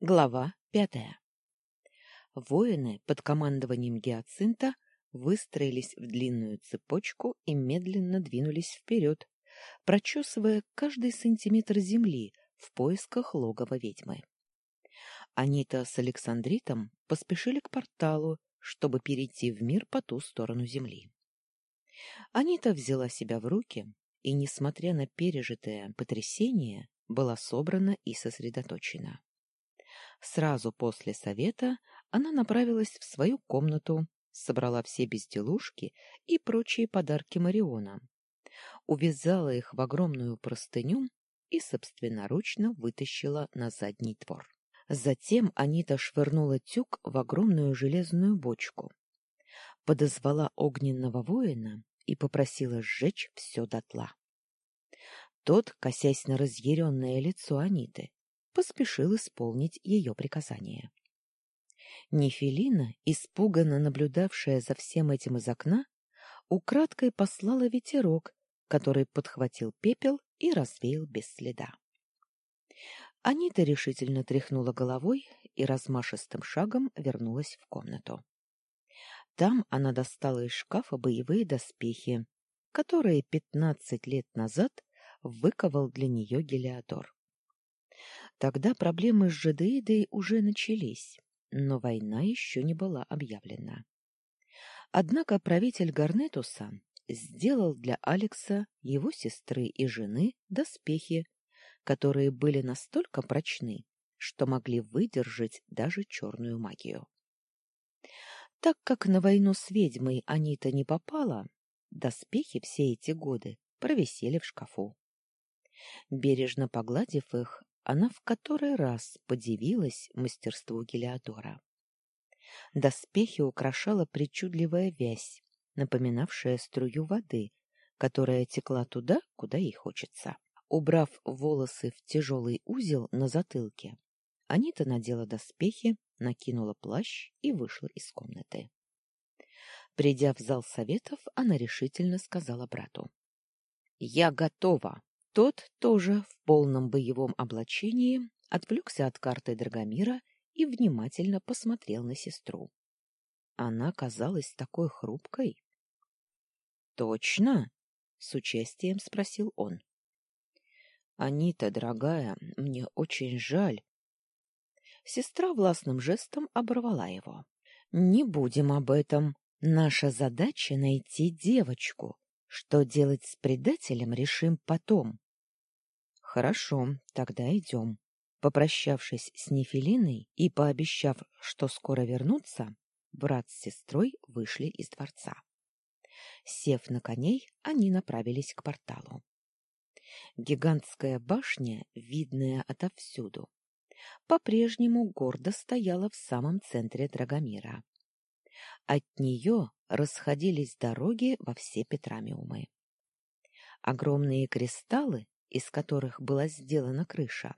Глава пятая. Воины под командованием Гиацинта выстроились в длинную цепочку и медленно двинулись вперед, прочесывая каждый сантиметр земли в поисках логова ведьмы. Анита с Александритом поспешили к порталу, чтобы перейти в мир по ту сторону земли. Анита взяла себя в руки и, несмотря на пережитое потрясение, была собрана и сосредоточена. Сразу после совета она направилась в свою комнату, собрала все безделушки и прочие подарки Мариона, увязала их в огромную простыню и собственноручно вытащила на задний двор. Затем Анита швырнула тюк в огромную железную бочку, подозвала огненного воина и попросила сжечь все дотла. Тот, косясь на разъяренное лицо Аниты, поспешил исполнить ее приказание. Нефелина, испуганно наблюдавшая за всем этим из окна, украдкой послала ветерок, который подхватил пепел и развеял без следа. Анита решительно тряхнула головой и размашистым шагом вернулась в комнату. Там она достала из шкафа боевые доспехи, которые пятнадцать лет назад выковал для нее Гелиодор. Тогда проблемы с Жадеидой уже начались, но война еще не была объявлена. Однако правитель Гарнетуса сделал для Алекса, его сестры и жены доспехи, которые были настолько прочны, что могли выдержать даже черную магию. Так как на войну с ведьмой Анита не попала, доспехи все эти годы провисели в шкафу. Бережно погладив их, она в который раз подивилась мастерству Гелиодора. Доспехи украшала причудливая вязь, напоминавшая струю воды, которая текла туда, куда ей хочется. Убрав волосы в тяжелый узел на затылке, Анита надела доспехи, накинула плащ и вышла из комнаты. Придя в зал советов, она решительно сказала брату. — Я готова. Тот тоже в полном боевом облачении отвлекся от карты Драгомира и внимательно посмотрел на сестру. Она казалась такой хрупкой. «Точно?» — с участием спросил он. «Анита, дорогая, мне очень жаль». Сестра властным жестом оборвала его. «Не будем об этом. Наша задача — найти девочку. Что делать с предателем, решим потом. Хорошо, тогда идем. Попрощавшись с Нефелиной и пообещав, что скоро вернутся, брат с сестрой вышли из дворца. Сев на коней, они направились к порталу. Гигантская башня, видная отовсюду, по-прежнему гордо стояла в самом центре Драгомира. От нее расходились дороги во все Петрамиумы. Огромные кристаллы, из которых была сделана крыша,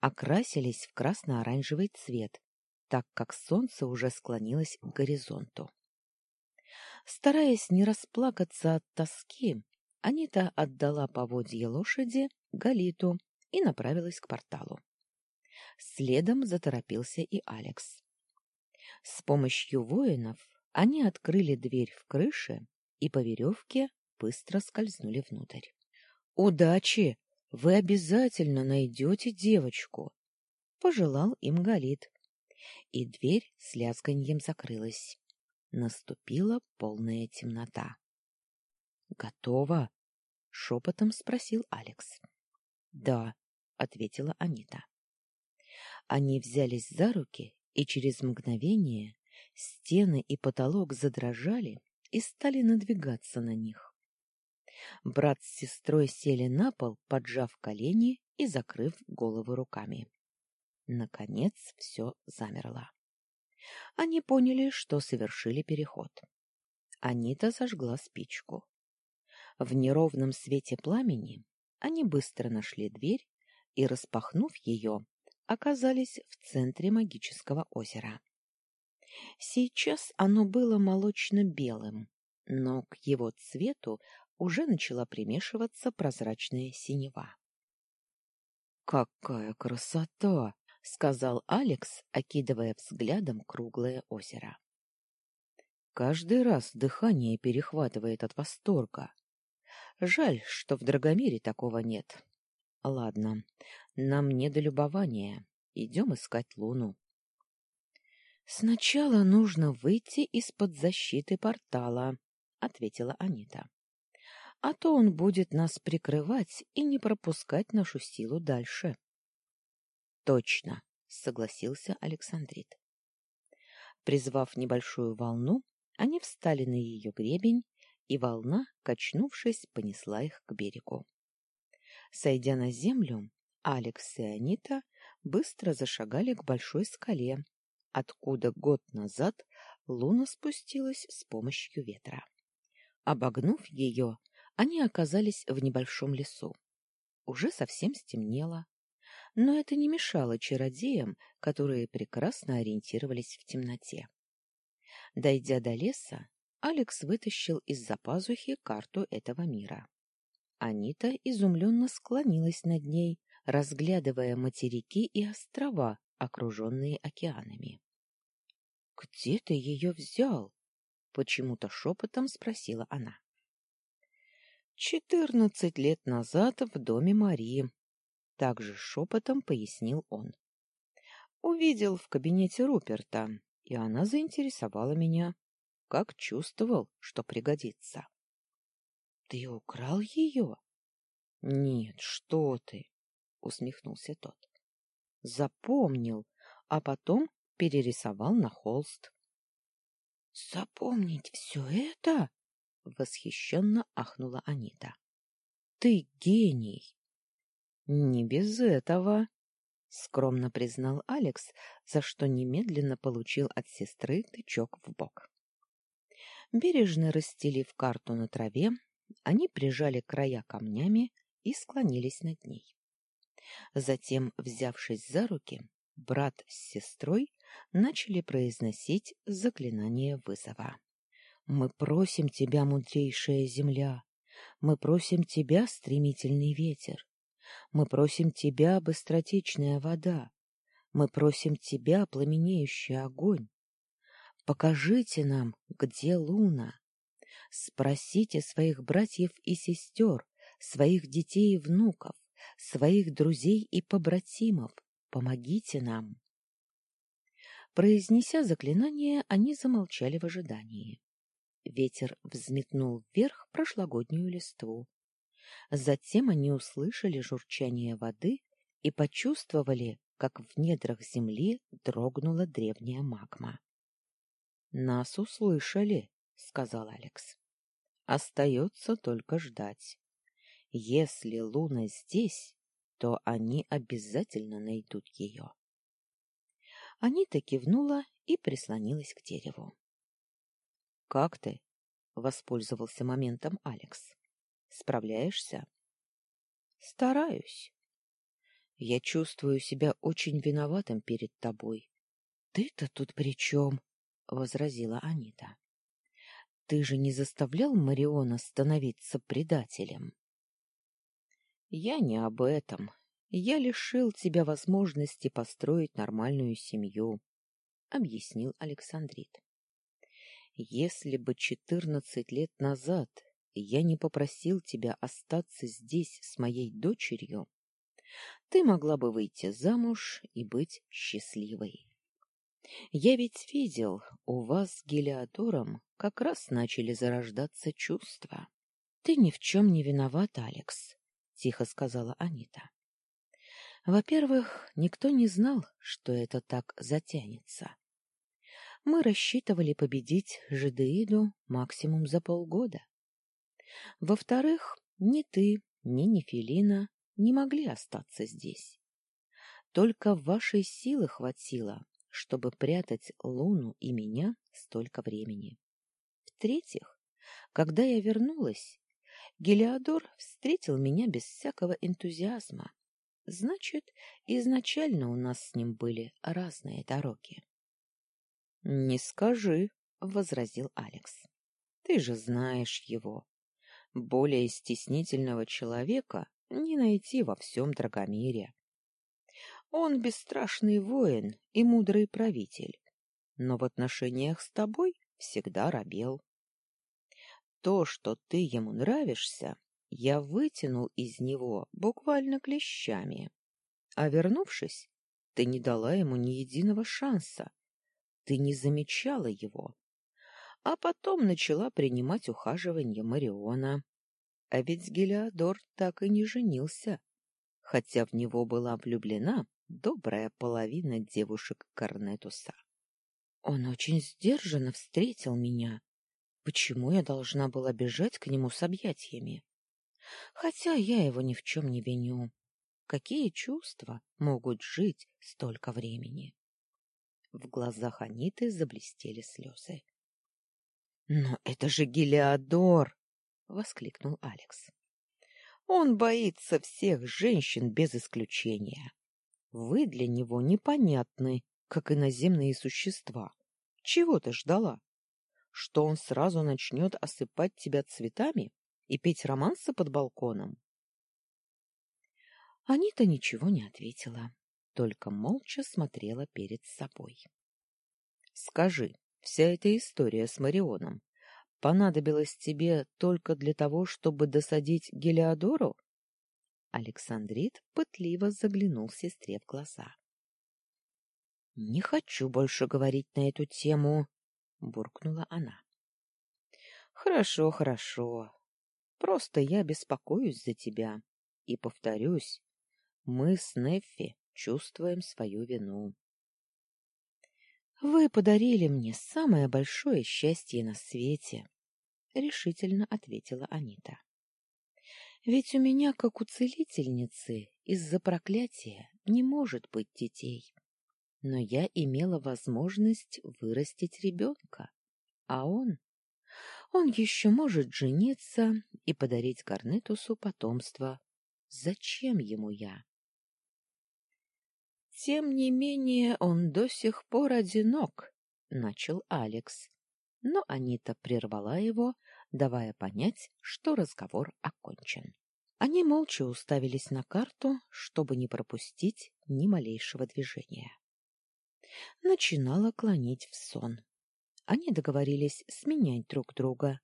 окрасились в красно-оранжевый цвет, так как солнце уже склонилось к горизонту. Стараясь не расплакаться от тоски, Анита отдала поводье лошади Галиту и направилась к порталу. Следом заторопился и Алекс. С помощью воинов они открыли дверь в крыше и по веревке быстро скользнули внутрь. «Удачи! Вы обязательно найдете девочку!» — пожелал им Галит. И дверь с лязганьем закрылась. Наступила полная темнота. «Готово?» — шепотом спросил Алекс. «Да», — ответила Анита. Они взялись за руки, и через мгновение Стены и потолок задрожали и стали надвигаться на них. Брат с сестрой сели на пол, поджав колени и закрыв головы руками. Наконец все замерло. Они поняли, что совершили переход. Анита зажгла спичку. В неровном свете пламени они быстро нашли дверь и, распахнув ее, оказались в центре магического озера. Сейчас оно было молочно-белым, но к его цвету уже начала примешиваться прозрачная синева. «Какая красота! — сказал Алекс, окидывая взглядом круглое озеро. Каждый раз дыхание перехватывает от восторга. Жаль, что в Драгомире такого нет. Ладно, нам не до любования. Идем искать Луну. Сначала нужно выйти из-под защиты портала, ответила Анита. А то он будет нас прикрывать и не пропускать нашу силу дальше. Точно, согласился Александрит. Призвав небольшую волну, они встали на ее гребень, и волна, качнувшись, понесла их к берегу. Сойдя на землю, Алекс и Анита быстро зашагали к большой скале, откуда год назад луна спустилась с помощью ветра. Обогнув ее, они оказались в небольшом лесу. Уже совсем стемнело, но это не мешало чародеям, которые прекрасно ориентировались в темноте. Дойдя до леса, Алекс вытащил из-за пазухи карту этого мира. Анита изумленно склонилась над ней, разглядывая материки и острова, окруженные океанами. — Где ты ее взял? — почему-то шепотом спросила она. — Четырнадцать лет назад в доме Марии, — также шепотом пояснил он. — Увидел в кабинете Руперта, и она заинтересовала меня, как чувствовал, что пригодится. — Ты украл ее? — Нет, что ты, — усмехнулся тот. — Запомнил, а потом перерисовал на холст. — Запомнить все это? — восхищенно ахнула Анита. — Ты гений! — Не без этого, — скромно признал Алекс, за что немедленно получил от сестры тычок в бок. Бережно расстелив карту на траве, они прижали края камнями и склонились над ней. Затем, взявшись за руки, брат с сестрой начали произносить заклинание вызова. «Мы просим тебя, мудрейшая земля! Мы просим тебя, стремительный ветер! Мы просим Тебя, быстротечная вода. Мы просим Тебя, пламенеющий огонь. Покажите нам, где луна. Спросите своих братьев и сестер, своих детей и внуков, своих друзей и побратимов. Помогите нам. Произнеся заклинание, они замолчали в ожидании. Ветер взметнул вверх прошлогоднюю листву, Затем они услышали журчание воды и почувствовали, как в недрах земли дрогнула древняя магма. «Нас услышали», — сказал Алекс. «Остается только ждать. Если Луна здесь, то они обязательно найдут ее». Анита кивнула и прислонилась к дереву. «Как ты?» — воспользовался моментом Алекс. Справляешься? Стараюсь. Я чувствую себя очень виноватым перед тобой. Ты-то тут при чем? возразила Анита. Ты же не заставлял Мариона становиться предателем. Я не об этом. Я лишил тебя возможности построить нормальную семью, объяснил Александрит. Если бы четырнадцать лет назад я не попросил тебя остаться здесь с моей дочерью, ты могла бы выйти замуж и быть счастливой. Я ведь видел, у вас с Гелиодором как раз начали зарождаться чувства. Ты ни в чем не виноват, Алекс, — тихо сказала Анита. Во-первых, никто не знал, что это так затянется. Мы рассчитывали победить Жидеиду максимум за полгода. Во-вторых, ни ты, ни Нефелина не могли остаться здесь. Только вашей силы хватило, чтобы прятать Луну и меня столько времени. В-третьих, когда я вернулась, Гелиодор встретил меня без всякого энтузиазма. Значит, изначально у нас с ним были разные дороги. — Не скажи, — возразил Алекс. — Ты же знаешь его. Более стеснительного человека не найти во всем Драгомире. Он бесстрашный воин и мудрый правитель, но в отношениях с тобой всегда робел. То, что ты ему нравишься, я вытянул из него буквально клещами. А вернувшись, ты не дала ему ни единого шанса. Ты не замечала его. А потом начала принимать ухаживание Мариона. А ведь Гелиодор так и не женился, хотя в него была влюблена добрая половина девушек Корнетуса. Он очень сдержанно встретил меня. Почему я должна была бежать к нему с объятиями? Хотя я его ни в чем не виню. Какие чувства могут жить столько времени? В глазах Аниты заблестели слезы. — Но это же Гелиодор! — воскликнул Алекс. — Он боится всех женщин без исключения. Вы для него непонятны, как иноземные существа. Чего ты ждала? Что он сразу начнет осыпать тебя цветами и петь романсы под балконом? Анита ничего не ответила, только молча смотрела перед собой. — Скажи, вся эта история с Марионом понадобилась тебе только для того, чтобы досадить Гелиодору? Александрит пытливо заглянул сестре в глаза. — Не хочу больше говорить на эту тему, — буркнула она. — Хорошо, хорошо. Просто я беспокоюсь за тебя. И повторюсь, мы с Неффи чувствуем свою вину. Вы подарили мне самое большое счастье на свете, решительно ответила Анита. Ведь у меня, как у целительницы, из-за проклятия не может быть детей. Но я имела возможность вырастить ребенка, а он... Он еще может жениться и подарить Корнетусу потомство. Зачем ему я? Тем не менее, он до сих пор одинок, начал Алекс. Но Анита прервала его, давая понять, что разговор окончен. Они молча уставились на карту, чтобы не пропустить ни малейшего движения. Начинало клонить в сон. Они договорились сменять друг друга,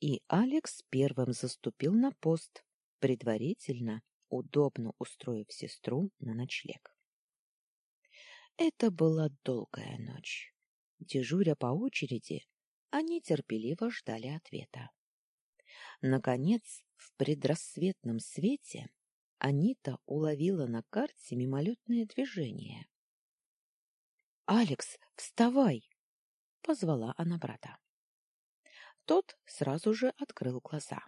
и Алекс первым заступил на пост, предварительно удобно устроив сестру на ночлег. Это была долгая ночь. Дежуря по очереди, они терпеливо ждали ответа. Наконец, в предрассветном свете Анита уловила на карте мимолетное движение. «Алекс, вставай!» — позвала она брата. Тот сразу же открыл глаза.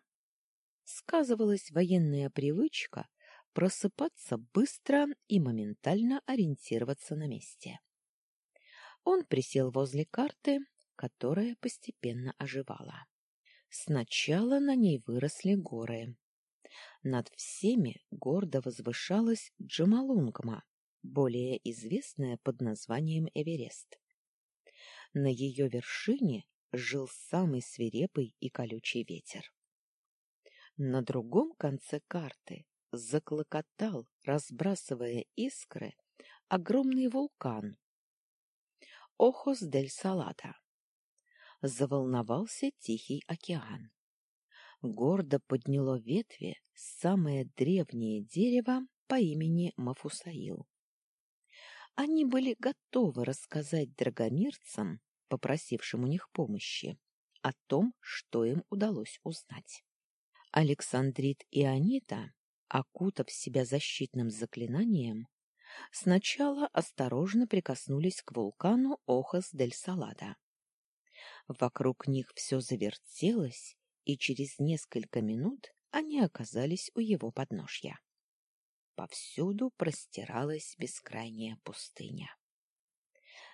Сказывалась военная привычка просыпаться быстро и моментально ориентироваться на месте. Он присел возле карты, которая постепенно оживала. Сначала на ней выросли горы. Над всеми гордо возвышалась Джамалунгма, более известная под названием Эверест. На ее вершине жил самый свирепый и колючий ветер. На другом конце карты заклокотал, разбрасывая искры, огромный вулкан. Охос дель Салата. Заволновался Тихий океан. Гордо подняло ветви самое древнее дерево по имени Мафусаил. Они были готовы рассказать драгомирцам, попросившим у них помощи, о том, что им удалось узнать. Александрит и Анита окутав себя защитным заклинанием, сначала осторожно прикоснулись к вулкану Охас-дель-Салада. Вокруг них все завертелось, и через несколько минут они оказались у его подножья. Повсюду простиралась бескрайняя пустыня.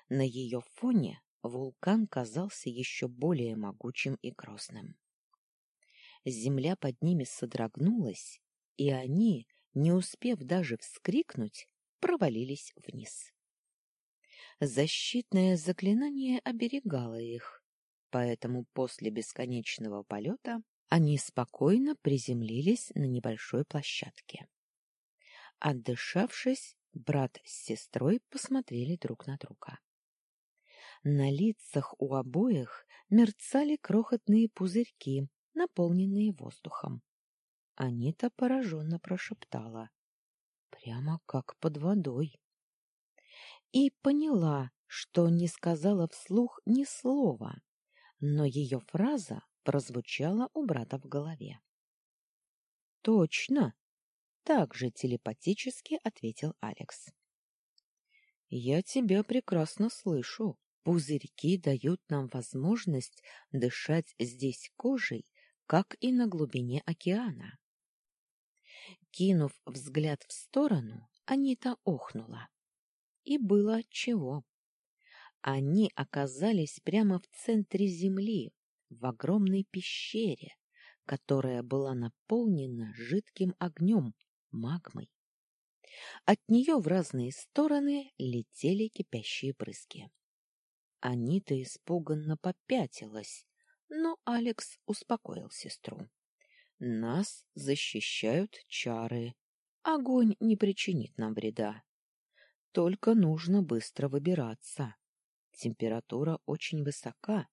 На ее фоне вулкан казался еще более могучим и грозным. Земля под ними содрогнулась, и они, не успев даже вскрикнуть, провалились вниз. Защитное заклинание оберегало их, поэтому после бесконечного полета они спокойно приземлились на небольшой площадке. Отдышавшись, Брат с сестрой посмотрели друг на друга. На лицах у обоих мерцали крохотные пузырьки, наполненные воздухом. Анита пораженно прошептала. Прямо как под водой. И поняла, что не сказала вслух ни слова, но ее фраза прозвучала у брата в голове. «Точно!» — так же телепатически ответил Алекс. «Я тебя прекрасно слышу. Пузырьки дают нам возможность дышать здесь кожей, как и на глубине океана». Кинув взгляд в сторону, Анита охнула. И было отчего. Они оказались прямо в центре земли, в огромной пещере, которая была наполнена жидким огнем, магмой. От нее в разные стороны летели кипящие брызги. Анита испуганно попятилась, но Алекс успокоил сестру. Нас защищают чары. Огонь не причинит нам вреда. Только нужно быстро выбираться. Температура очень высока.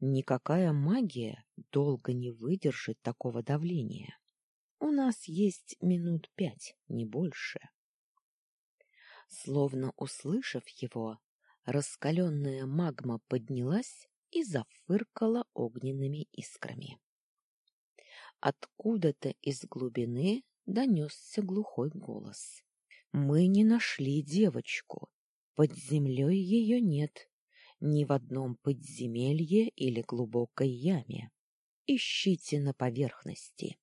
Никакая магия долго не выдержит такого давления. У нас есть минут пять, не больше. Словно услышав его, раскаленная магма поднялась и зафыркала огненными искрами. Откуда-то из глубины донесся глухой голос. «Мы не нашли девочку. Под землей ее нет. Ни в одном подземелье или глубокой яме. Ищите на поверхности».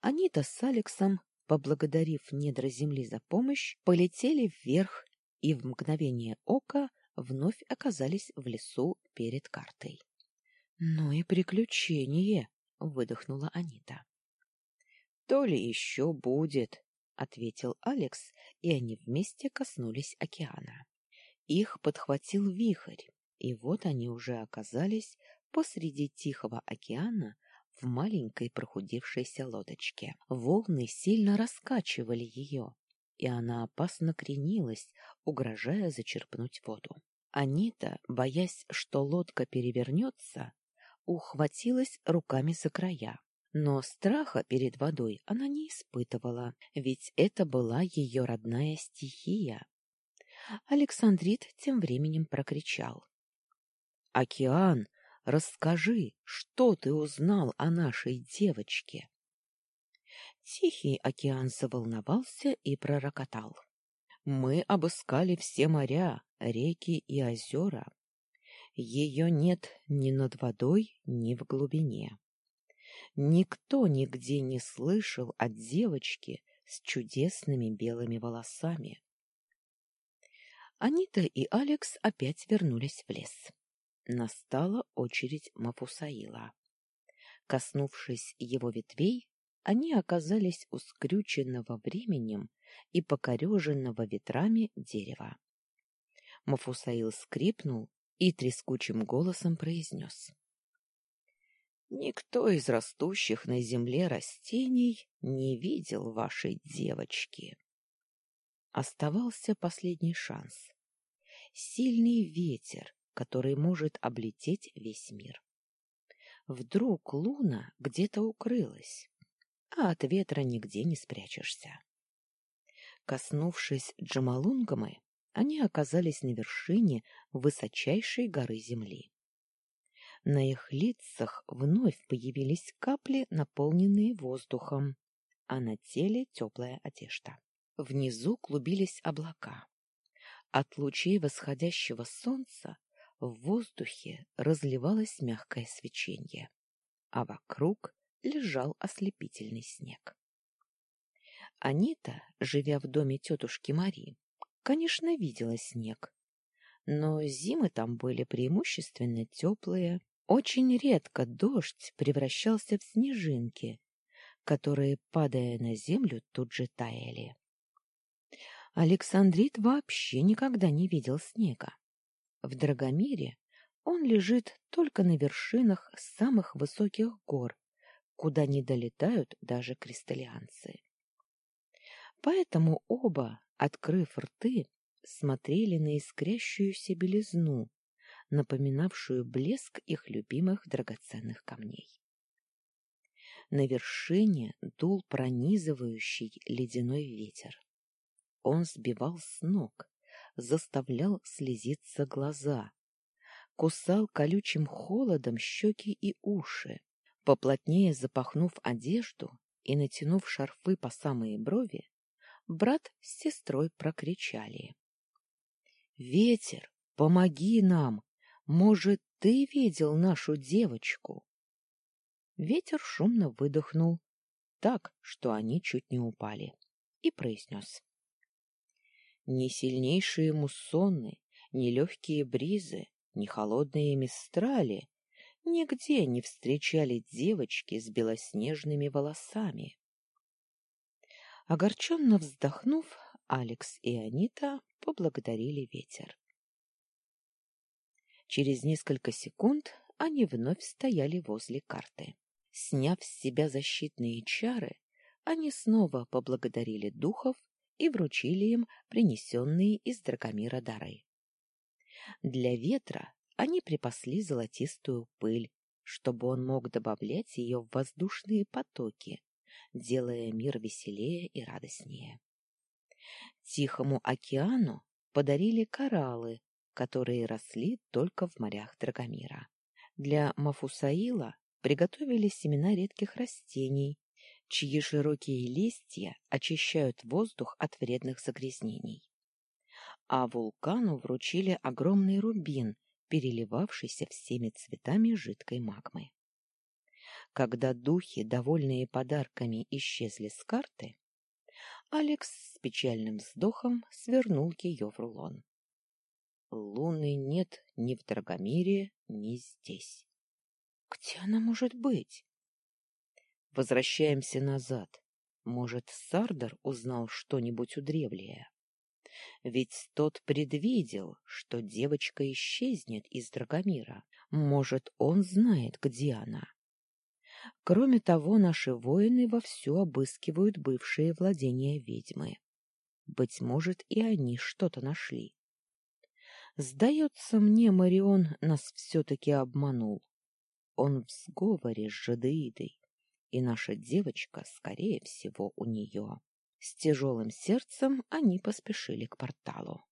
Анита с Алексом, поблагодарив недра земли за помощь, полетели вверх и в мгновение ока вновь оказались в лесу перед картой. «Ну и приключение!» Выдохнула Анита. То ли еще будет, ответил Алекс, и они вместе коснулись океана. Их подхватил вихрь, и вот они уже оказались посреди Тихого океана в маленькой прохудившейся лодочке. Волны сильно раскачивали ее, и она опасно кренилась, угрожая зачерпнуть воду. Анита, боясь, что лодка перевернется, ухватилась руками за края. Но страха перед водой она не испытывала, ведь это была ее родная стихия. Александрит тем временем прокричал. — Океан, расскажи, что ты узнал о нашей девочке? Тихий океан заволновался и пророкотал. Мы обыскали все моря, реки и озера. Ее нет ни над водой, ни в глубине. Никто нигде не слышал о девочке с чудесными белыми волосами. Анита и Алекс опять вернулись в лес. Настала очередь Мафусаила. Коснувшись его ветвей, они оказались у скрюченного временем и покореженного ветрами дерева. Мафусаил скрипнул и трескучим голосом произнес. «Никто из растущих на земле растений не видел вашей девочки». Оставался последний шанс. Сильный ветер, который может облететь весь мир. Вдруг луна где-то укрылась, а от ветра нигде не спрячешься. Коснувшись Джамалунгамы, они оказались на вершине высочайшей горы земли. На их лицах вновь появились капли, наполненные воздухом, а на теле теплая одежда. Внизу клубились облака. От лучей восходящего солнца в воздухе разливалось мягкое свечение, а вокруг лежал ослепительный снег. Анита, живя в доме тетушки Мари, конечно, видела снег. Но зимы там были преимущественно теплые. Очень редко дождь превращался в снежинки, которые, падая на землю, тут же таяли. Александрит вообще никогда не видел снега. В Драгомире он лежит только на вершинах самых высоких гор, куда не долетают даже кристаллианцы. Поэтому оба, открыв рты, смотрели на искрящуюся белизну, напоминавшую блеск их любимых драгоценных камней. На вершине дул пронизывающий ледяной ветер. Он сбивал с ног, заставлял слезиться глаза, кусал колючим холодом щеки и уши. Поплотнее запахнув одежду и натянув шарфы по самые брови, брат с сестрой прокричали. — Ветер, помоги нам! Может, ты видел нашу девочку? Ветер шумно выдохнул, так, что они чуть не упали, и произнес. Ни сильнейшие муссоны, ни легкие бризы, ни холодные мистрали нигде не встречали девочки с белоснежными волосами. Огорченно вздохнув, Алекс и Анита поблагодарили ветер. Через несколько секунд они вновь стояли возле карты. Сняв с себя защитные чары, они снова поблагодарили духов и вручили им принесенные из Драгомира дары. Для ветра они припасли золотистую пыль, чтобы он мог добавлять ее в воздушные потоки, делая мир веселее и радостнее. Тихому океану подарили кораллы, которые росли только в морях Драгомира. Для Мафусаила приготовили семена редких растений, чьи широкие листья очищают воздух от вредных загрязнений. А вулкану вручили огромный рубин, переливавшийся всеми цветами жидкой магмы. Когда духи, довольные подарками, исчезли с карты, Алекс с печальным вздохом свернул ее в рулон. Луны нет ни в Драгомире, ни здесь. Где она может быть? Возвращаемся назад. Может, Сардар узнал что-нибудь у древлия? Ведь тот предвидел, что девочка исчезнет из Драгомира. Может, он знает, где она. Кроме того, наши воины вовсю обыскивают бывшие владения ведьмы. Быть может, и они что-то нашли. Сдается мне, Марион нас все-таки обманул. Он в сговоре с Жадеидой, и наша девочка, скорее всего, у нее. С тяжелым сердцем они поспешили к порталу.